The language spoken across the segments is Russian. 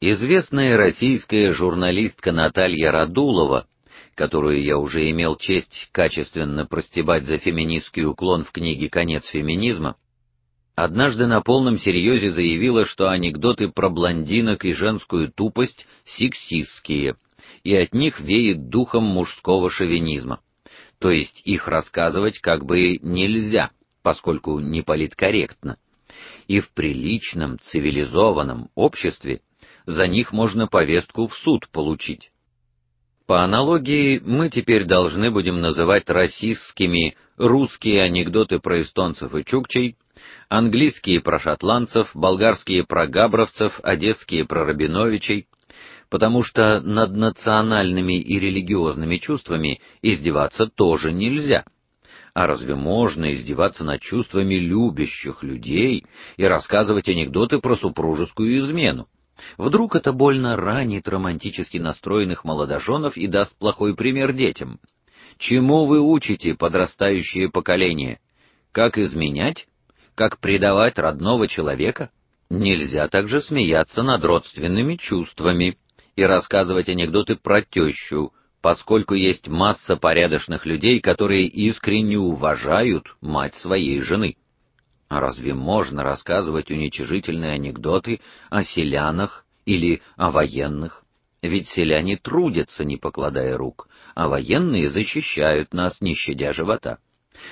Известная российская журналистка Наталья Радулова, которую я уже имел честь качественно простебать за феминистский уклон в книге Конец феминизма, однажды на полном серьезе заявила, что анекдоты про блондинок и женскую тупость сексистские, и от них веет духом мужского шовинизма. То есть их рассказывать как бы нельзя, поскольку не политкорректно. И в приличном, цивилизованном обществе за них можно повестку в суд получить. По аналогии, мы теперь должны будем называть расистскими русские анекдоты про эстонцев и чукчей, английские про шотландцев, болгарские про габровцев, одесские про Рабиновичей, потому что над национальными и религиозными чувствами издеваться тоже нельзя. А разве можно издеваться над чувствами любящих людей и рассказывать анекдоты про супружескую измену? Вдруг это больно ранит романтически настроенных молодоженов и даст плохой пример детям. Чему вы учите подрастающее поколение? Как изменять? Как предавать родного человека? Нельзя также смеяться над родственными чувствами и рассказывать анекдоты про тещу, поскольку есть масса порядочных людей, которые искренне уважают мать своей жены. А разве можно рассказывать уничижительные анекдоты о селянах или о военных? Ведь селяне трудятся, не покладая рук, а военные защищают нас, не щадя живота.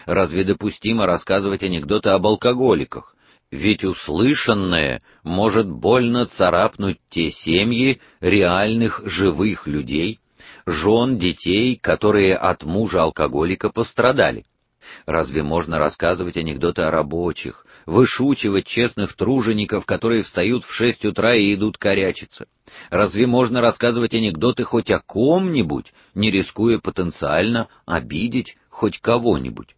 Разве допустимо рассказывать анекдоты об алкоголиках? Ведь услышанное может больно царапнуть те семьи реальных живых людей, жен, детей, которые от мужа алкоголика пострадали. Разве можно рассказывать анекдоты о рабочих, вышучивать честных тружеников, которые встают в шесть утра и идут корячиться? Разве можно рассказывать анекдоты хоть о ком-нибудь, не рискуя потенциально обидеть хоть кого-нибудь?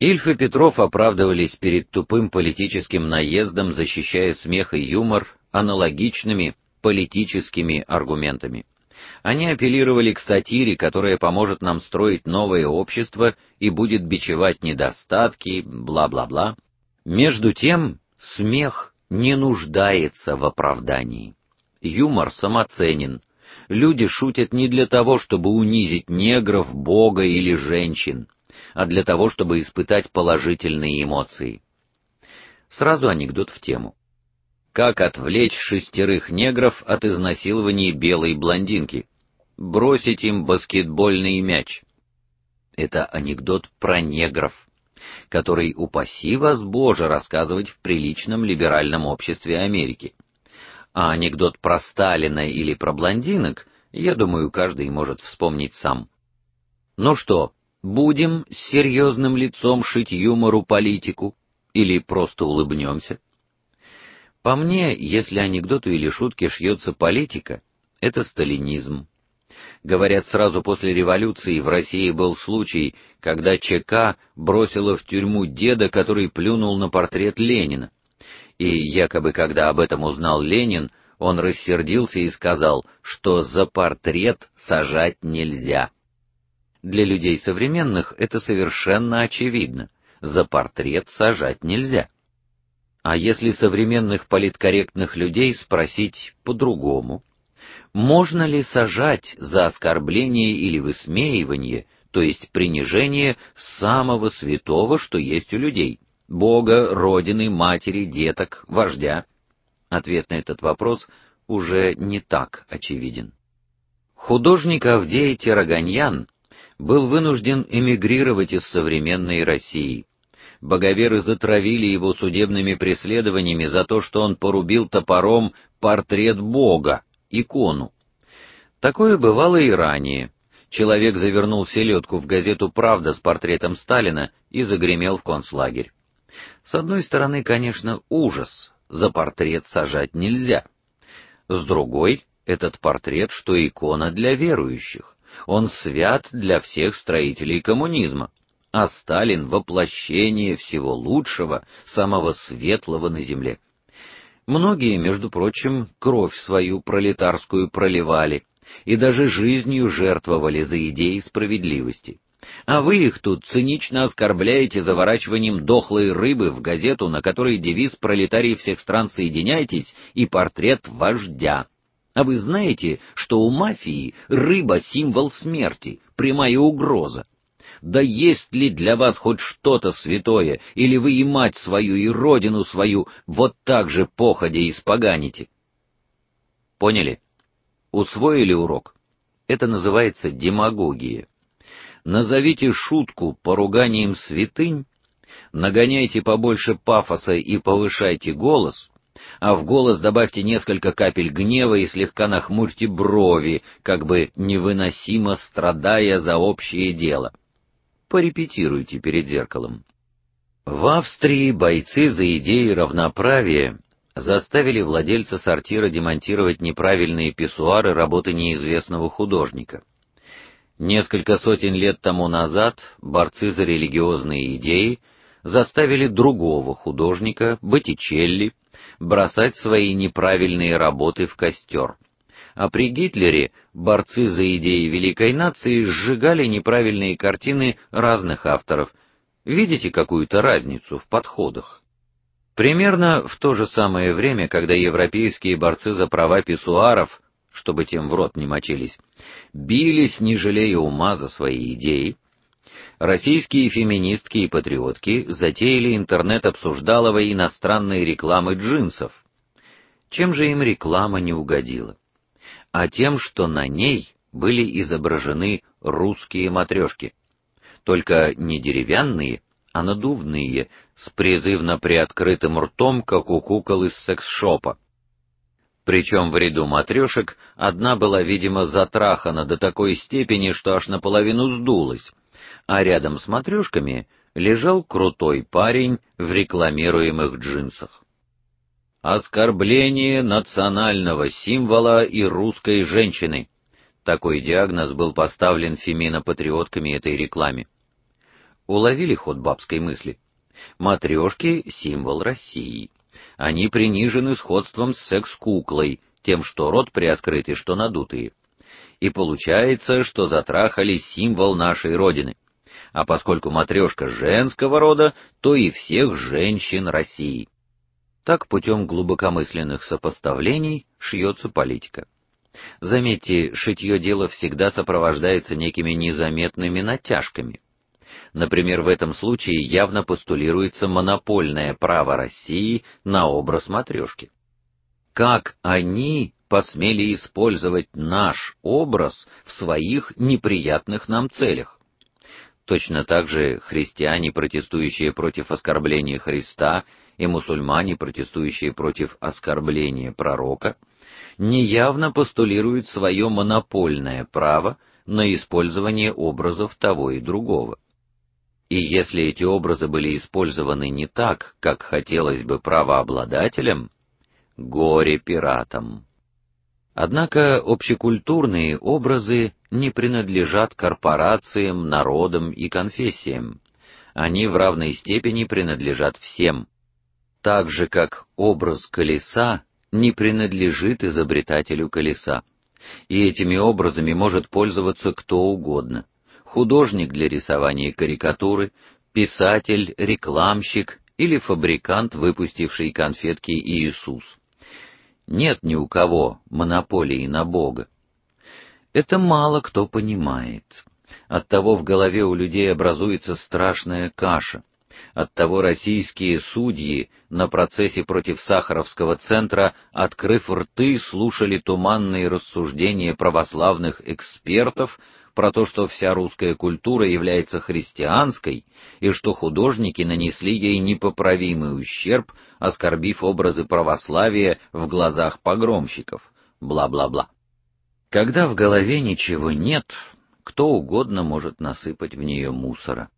Ильф и Петров оправдывались перед тупым политическим наездом, защищая смех и юмор аналогичными политическими аргументами. Они апеллировали к сатире, которая поможет нам строить новое общество и будет бичевать недостатки, бла-бла-бла. Между тем, смех не нуждается в оправдании. Юмор самоценен. Люди шутят не для того, чтобы унизить негров, бога или женщин, а для того, чтобы испытать положительные эмоции. Сразу анекдот в тему. Как отвлечь шестерых негров от изнасилования белой блондинки? Бросить им баскетбольный мяч. Это анекдот про негров, который упаси вас Боже рассказывать в приличном либеральном обществе Америки. А анекдот про Сталина или про блондинок, я думаю, каждый может вспомнить сам. Ну что, будем с серьезным лицом шить юмору политику или просто улыбнемся? По мне, если анекдоту или шутке шьется политика, это сталинизм. Говорят, сразу после революции в России был случай, когда ЧК бросила в тюрьму деда, который плюнул на портрет Ленина. И якобы когда об этом узнал Ленин, он рассердился и сказал, что за портрет сажать нельзя. Для людей современных это совершенно очевидно. За портрет сажать нельзя. А если современных политкорректных людей спросить по-другому, можно ли сажать за оскорбление или высмеивание, то есть принижение самого святого, что есть у людей: Бога, родины, матери, деток, вождя? Ответ на этот вопрос уже не так очевиден. Художник Авдей Тираганьян был вынужден эмигрировать из современной России боговеры затравили его судебными преследованиями за то, что он порубил топором портрет Бога, икону. Такое бывало и ранее. Человек завернул селедку в газету Правда с портретом Сталина и загремел в концлагерь. С одной стороны, конечно, ужас. За портрет сажать нельзя. С другой, этот портрет что икона для верующих. Он свят для всех строителей коммунизма а Сталин воплощение всего лучшего, самого светлого на земле. Многие, между прочим, кровь свою пролетарскую проливали и даже жизнью жертвовали за идеи справедливости. А вы их тут цинично оскорбляете заворачиванием дохлой рыбы в газету, на которой девиз «Пролетарии всех стран, соединяйтесь» и портрет вождя. А вы знаете, что у мафии рыба — символ смерти, прямая угроза? Да есть ли для вас хоть что-то святое, или вы и мать свою, и родину свою вот так же походя испоганите? Поняли? Усвоили урок? Это называется демагогия. Назовите шутку поруганием святынь, нагоняйте побольше пафоса и повышайте голос, а в голос добавьте несколько капель гнева и слегка нахмурьте брови, как бы невыносимо страдая за общее дело. Порепетируйте перед зеркалом. В Австрии бойцы за идеи равноправия заставили владельца сортира демонтировать неправильные писсуары работы неизвестного художника. Несколько сотен лет тому назад борцы за религиозные идеи заставили другого художника, Боттичелли, бросать свои неправильные работы в костер. А при Гитлере борцы за идеи великой нации сжигали неправильные картины разных авторов. Видите какую-то разницу в подходах? Примерно в то же самое время, когда европейские борцы за права писсуаров чтобы тем в рот не мочились, бились, не жалея ума за свои идеи, российские феминистки и патриотки затеяли интернет-обсуждалово иностранные рекламы джинсов. Чем же им реклама не угодила? А тем, что на ней были изображены русские матрешки, только не деревянные, а надувные, с призывно приоткрытым ртом, как у кукол из секс-шопа. Причем в ряду матрешек одна была, видимо, затрахана до такой степени, что аж наполовину сдулась, а рядом с матрешками лежал крутой парень в рекламируемых джинсах. Оскорбление национального символа и русской женщины. Такой диагноз был поставлен фемино-патриотками этой рекламе. Уловили ход бабской мысли. Матрешки символ России. Они принижены сходством с секс-куклой, тем, что рот приоткрыт и что надутый. И получается, что затрахали символ нашей родины. А поскольку матрешка женского рода, то и всех женщин России. Так путем глубокомысленных сопоставлений шьется политика. Заметьте, шитье дело всегда сопровождается некими незаметными натяжками. Например, в этом случае явно постулируется монопольное право России на образ матрешки. Как они посмели использовать наш образ в своих неприятных нам целях? Точно так же христиане, протестующие против оскорбления Христа, и мусульмане, протестующие против оскорбления пророка, неявно постулируют свое монопольное право на использование образов того и другого. И если эти образы были использованы не так, как хотелось бы правообладателям, горе пиратам. Однако общекультурные образы не принадлежат корпорациям, народам и конфессиям. Они в равной степени принадлежат всем. Так же как образ колеса не принадлежит изобретателю колеса. И этими образами может пользоваться кто угодно художник для рисования карикатуры, писатель, рекламщик или фабрикант, выпустивший конфетки Иисус. Нет ни у кого монополии на Бога. Это мало кто понимает. Оттого в голове у людей образуется страшная каша. Оттого российские судьи на процессе против Сахаровского центра, открыв рты, слушали туманные рассуждения православных экспертов про то, что вся русская культура является христианской и что художники нанесли ей непоправимый ущерб, оскорбив образы православия в глазах погромщиков. Бла-бла-бла. Когда в голове ничего нет, кто угодно может насыпать в нее мусора.